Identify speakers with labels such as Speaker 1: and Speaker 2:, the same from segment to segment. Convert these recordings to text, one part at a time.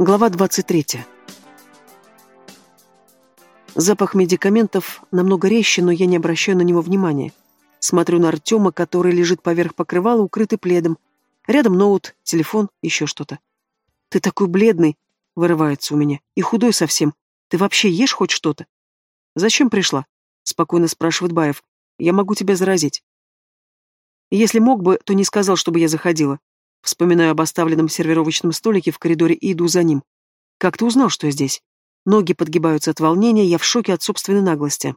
Speaker 1: Глава 23. Запах медикаментов намного резче, но я не обращаю на него внимания. Смотрю на Артема, который лежит поверх покрывала, укрытый пледом. Рядом ноут, телефон, еще что-то. «Ты такой бледный!» — вырывается у меня. «И худой совсем. Ты вообще ешь хоть что-то?» «Зачем пришла?» — спокойно спрашивает Баев. «Я могу тебя заразить». Если мог бы, то не сказал, чтобы я заходила. Вспоминаю об оставленном сервировочном столике в коридоре и иду за ним. Как ты узнал, что я здесь? Ноги подгибаются от волнения, я в шоке от собственной наглости.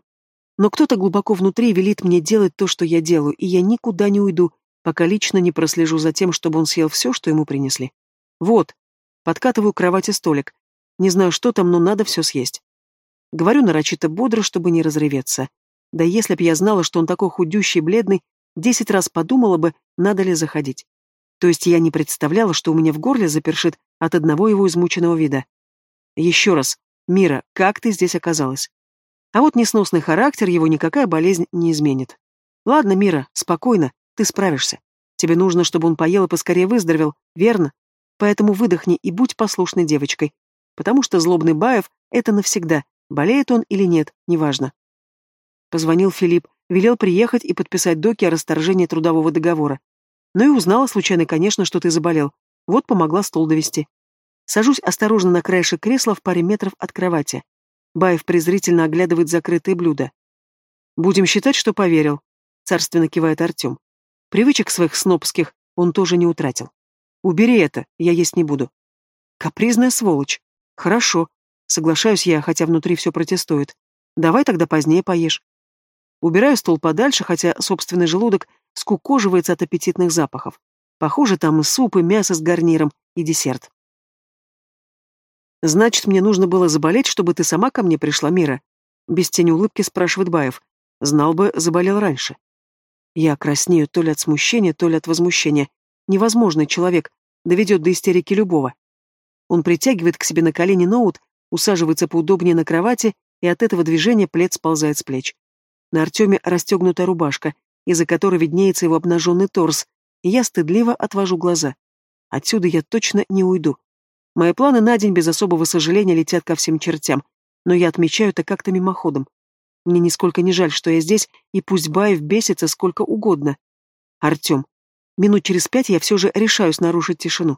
Speaker 1: Но кто-то глубоко внутри велит мне делать то, что я делаю, и я никуда не уйду, пока лично не прослежу за тем, чтобы он съел все, что ему принесли. Вот. Подкатываю к кровати столик. Не знаю, что там, но надо все съесть. Говорю нарочито бодро, чтобы не разреветься. Да если б я знала, что он такой худющий и бледный, десять раз подумала бы, надо ли заходить. То есть я не представляла, что у меня в горле запершит от одного его измученного вида. Еще раз, Мира, как ты здесь оказалась? А вот несносный характер его никакая болезнь не изменит. Ладно, Мира, спокойно, ты справишься. Тебе нужно, чтобы он поел и поскорее выздоровел, верно? Поэтому выдохни и будь послушной девочкой. Потому что злобный Баев — это навсегда, болеет он или нет, неважно. Позвонил Филипп, велел приехать и подписать доки о расторжении трудового договора. Ну и узнала случайно, конечно, что ты заболел. Вот помогла стол довести. Сажусь осторожно на краешек кресла в паре метров от кровати. Баев презрительно оглядывает закрытые блюда. «Будем считать, что поверил», — царственно кивает Артем. Привычек своих снобских он тоже не утратил. «Убери это, я есть не буду». «Капризная сволочь». «Хорошо», — соглашаюсь я, хотя внутри все протестует. «Давай тогда позднее поешь». Убираю стол подальше, хотя собственный желудок скукоживается от аппетитных запахов. Похоже, там и суп, и мясо с гарниром, и десерт. «Значит, мне нужно было заболеть, чтобы ты сама ко мне пришла, Мира?» Без тени улыбки спрашивает Баев. «Знал бы, заболел раньше». Я краснею то ли от смущения, то ли от возмущения. Невозможный человек, доведет до истерики любого. Он притягивает к себе на колени ноут, усаживается поудобнее на кровати, и от этого движения плед сползает с плеч. На Артеме расстегнута рубашка, из-за которой виднеется его обнаженный торс, и я стыдливо отвожу глаза. Отсюда я точно не уйду. Мои планы на день без особого сожаления летят ко всем чертям, но я отмечаю это как-то мимоходом. Мне нисколько не жаль, что я здесь, и пусть Баев бесится сколько угодно. Артем, минут через пять я все же решаюсь нарушить тишину.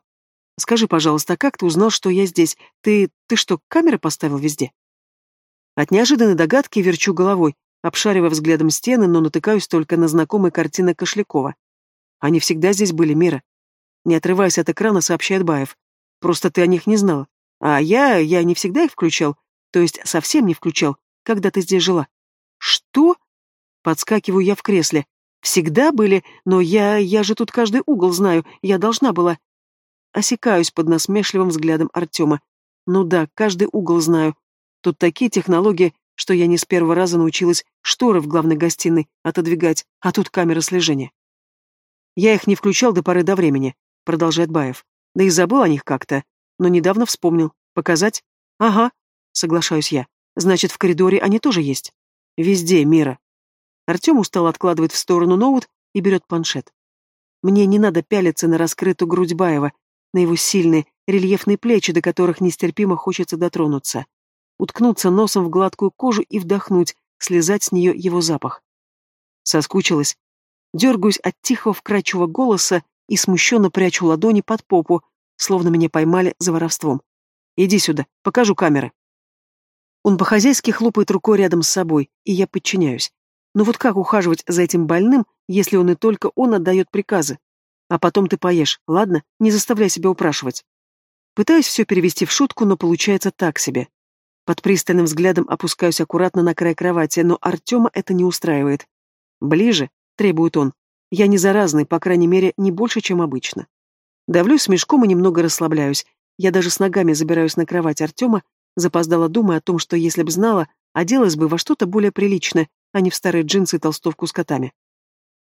Speaker 1: Скажи, пожалуйста, а как ты узнал, что я здесь? Ты... ты что, камеры поставил везде? От неожиданной догадки верчу головой, обшаривая взглядом стены, но натыкаюсь только на знакомые картины Кошлякова. Они всегда здесь были, Мира. Не отрываясь от экрана, сообщает Баев. Просто ты о них не знала. А я, я не всегда их включал, то есть совсем не включал, когда ты здесь жила. Что? Подскакиваю я в кресле. Всегда были, но я, я же тут каждый угол знаю, я должна была. Осекаюсь под насмешливым взглядом Артема. Ну да, каждый угол знаю. Тут такие технологии, что я не с первого раза научилась шторы в главной гостиной отодвигать, а тут камера слежения. Я их не включал до поры до времени, продолжает Баев. Да и забыл о них как-то, но недавно вспомнил. Показать? Ага, соглашаюсь я. Значит, в коридоре они тоже есть. Везде, Мира. Артем устал откладывает в сторону ноут и берет планшет. Мне не надо пялиться на раскрытую грудь Баева, на его сильные, рельефные плечи, до которых нестерпимо хочется дотронуться уткнуться носом в гладкую кожу и вдохнуть, слезать с нее его запах. Соскучилась. Дергаюсь от тихого вкрадчивого голоса и смущенно прячу ладони под попу, словно меня поймали за воровством. «Иди сюда, покажу камеры». Он по-хозяйски хлопает рукой рядом с собой, и я подчиняюсь. Но вот как ухаживать за этим больным, если он и только он отдает приказы? А потом ты поешь, ладно? Не заставляй себя упрашивать. Пытаюсь все перевести в шутку, но получается так себе. Под пристальным взглядом опускаюсь аккуратно на край кровати, но Артема это не устраивает. «Ближе», — требует он. «Я не заразный, по крайней мере, не больше, чем обычно». Давлюсь мешком и немного расслабляюсь. Я даже с ногами забираюсь на кровать Артема, запоздала думая о том, что если б знала, оделась бы во что-то более приличное, а не в старые джинсы и толстовку с котами.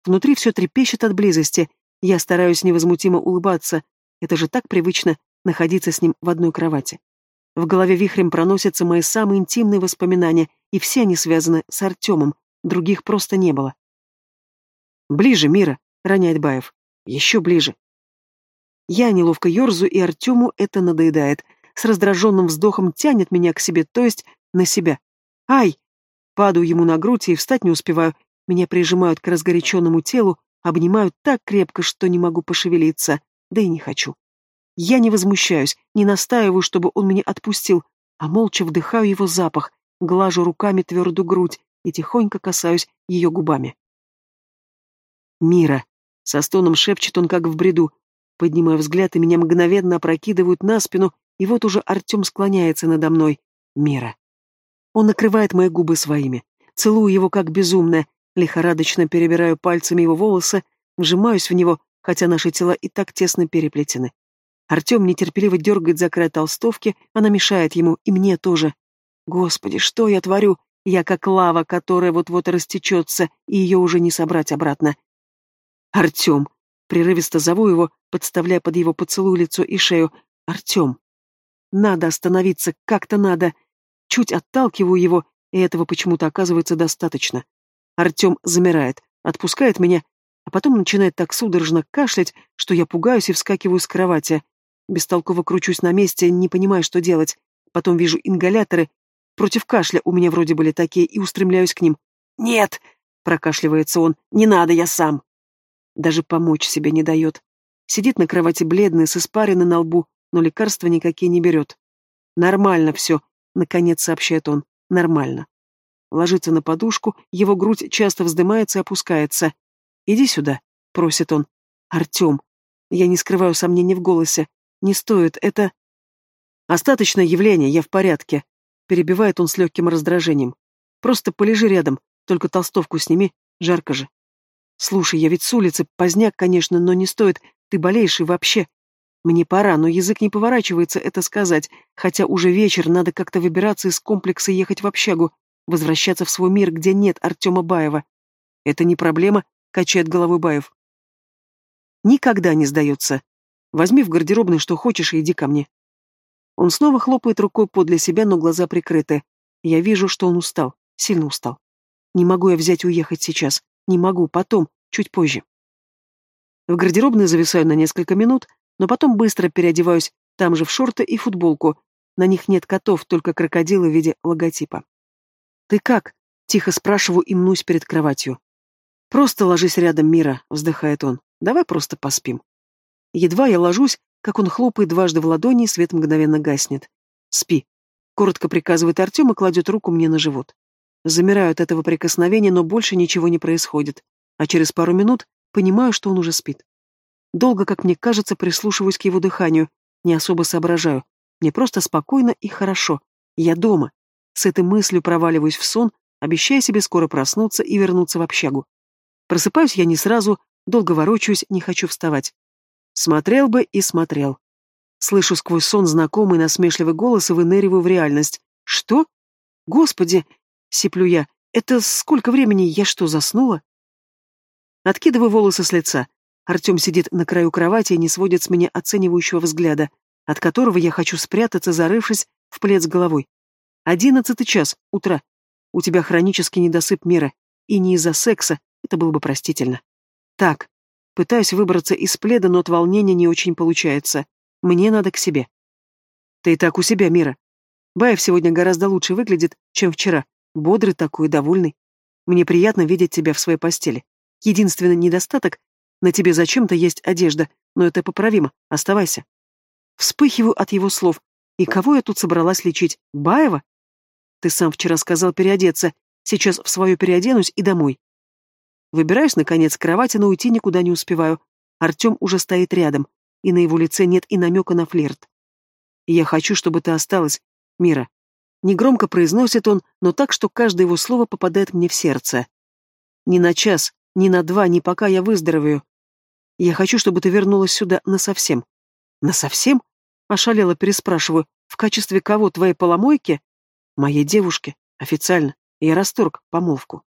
Speaker 1: Внутри все трепещет от близости. Я стараюсь невозмутимо улыбаться. Это же так привычно находиться с ним в одной кровати. В голове вихрем проносятся мои самые интимные воспоминания, и все они связаны с Артемом, других просто не было. «Ближе, Мира!» — роняет Баев. «Еще ближе!» Я неловко ерзу, и Артему это надоедает. с раздраженным вздохом тянет меня к себе, то есть на себя. Ай! Падаю ему на грудь и встать не успеваю. Меня прижимают к разгоряченному телу, обнимают так крепко, что не могу пошевелиться, да и не хочу. Я не возмущаюсь, не настаиваю, чтобы он меня отпустил, а молча вдыхаю его запах, глажу руками твердую грудь и тихонько касаюсь ее губами. «Мира!» — со стоном шепчет он, как в бреду. Поднимаю взгляд, и меня мгновенно опрокидывают на спину, и вот уже Артем склоняется надо мной. «Мира!» Он накрывает мои губы своими. Целую его как безумная, лихорадочно перебираю пальцами его волосы, вжимаюсь в него, хотя наши тела и так тесно переплетены. Артем нетерпеливо дергает за край толстовки, она мешает ему, и мне тоже. Господи, что я творю? Я как лава, которая вот-вот растечется, и ее уже не собрать обратно. Артем. Прерывисто зову его, подставляя под его поцелуй лицо и шею. Артем. Надо остановиться, как-то надо. Чуть отталкиваю его, и этого почему-то оказывается достаточно. Артем замирает, отпускает меня, а потом начинает так судорожно кашлять, что я пугаюсь и вскакиваю с кровати. Бестолково кручусь на месте, не понимая, что делать. Потом вижу ингаляторы. Против кашля у меня вроде были такие, и устремляюсь к ним. «Нет!» — прокашливается он. «Не надо, я сам!» Даже помочь себе не дает. Сидит на кровати бледный, с испариной на лбу, но лекарства никакие не берет. «Нормально все», Наконец сообщает он. Нормально. Ложится на подушку, его грудь часто вздымается и опускается. «Иди сюда», — просит он. «Артем». Я не скрываю сомнений в голосе. «Не стоит, это...» «Остаточное явление, я в порядке», — перебивает он с легким раздражением. «Просто полежи рядом, только толстовку сними, жарко же». «Слушай, я ведь с улицы, поздняк, конечно, но не стоит, ты болеешь и вообще...» Мне пора, но язык не поворачивается это сказать, хотя уже вечер, надо как-то выбираться из комплекса и ехать в общагу, возвращаться в свой мир, где нет Артема Баева. Это не проблема, качает головой Баев. Никогда не сдается. Возьми в гардеробной что хочешь и иди ко мне. Он снова хлопает рукой подле себя, но глаза прикрыты. Я вижу, что он устал, сильно устал. Не могу я взять и уехать сейчас. Не могу, потом, чуть позже. В гардеробной зависаю на несколько минут, но потом быстро переодеваюсь там же в шорты и футболку. На них нет котов, только крокодилы в виде логотипа. «Ты как?» — тихо спрашиваю и мнусь перед кроватью. «Просто ложись рядом, Мира», — вздыхает он. «Давай просто поспим». Едва я ложусь, как он хлопает дважды в ладони, и свет мгновенно гаснет. «Спи», — коротко приказывает Артем и кладет руку мне на живот. Замираю от этого прикосновения, но больше ничего не происходит, а через пару минут понимаю, что он уже спит. Долго, как мне кажется, прислушиваюсь к его дыханию, не особо соображаю. Мне просто спокойно и хорошо. Я дома. С этой мыслью проваливаюсь в сон, обещая себе скоро проснуться и вернуться в общагу. Просыпаюсь я не сразу, долго ворочаюсь, не хочу вставать. Смотрел бы и смотрел. Слышу сквозь сон знакомый насмешливый голос и выныриваю в реальность. «Что? Господи!» — сиплю я. «Это сколько времени? Я что, заснула?» Откидываю волосы с лица. Артем сидит на краю кровати и не сводит с меня оценивающего взгляда, от которого я хочу спрятаться, зарывшись в плед с головой. Одиннадцатый час, утра. У тебя хронический недосып мира, и не из-за секса, это было бы простительно. Так, пытаюсь выбраться из пледа, но от волнения не очень получается. Мне надо к себе. Ты и так у себя, Мира. Баев сегодня гораздо лучше выглядит, чем вчера. Бодрый такой, довольный. Мне приятно видеть тебя в своей постели. Единственный недостаток на тебе зачем-то есть одежда, но это поправимо. Оставайся. Вспыхиваю от его слов. И кого я тут собралась лечить? Баева? Ты сам вчера сказал переодеться. Сейчас в свою переоденусь и домой. Выбираюсь, наконец, кровати, но уйти никуда не успеваю. Артем уже стоит рядом, и на его лице нет и намека на флирт. «Я хочу, чтобы ты осталась, Мира». Негромко произносит он, но так, что каждое его слово попадает мне в сердце. «Ни на час, ни на два, ни пока я выздоровею. Я хочу, чтобы ты вернулась сюда насовсем. Насовсем? Ошалела, переспрашиваю. В качестве кого твоей поломойки? Моей девушки. Официально. Я расторг помолвку.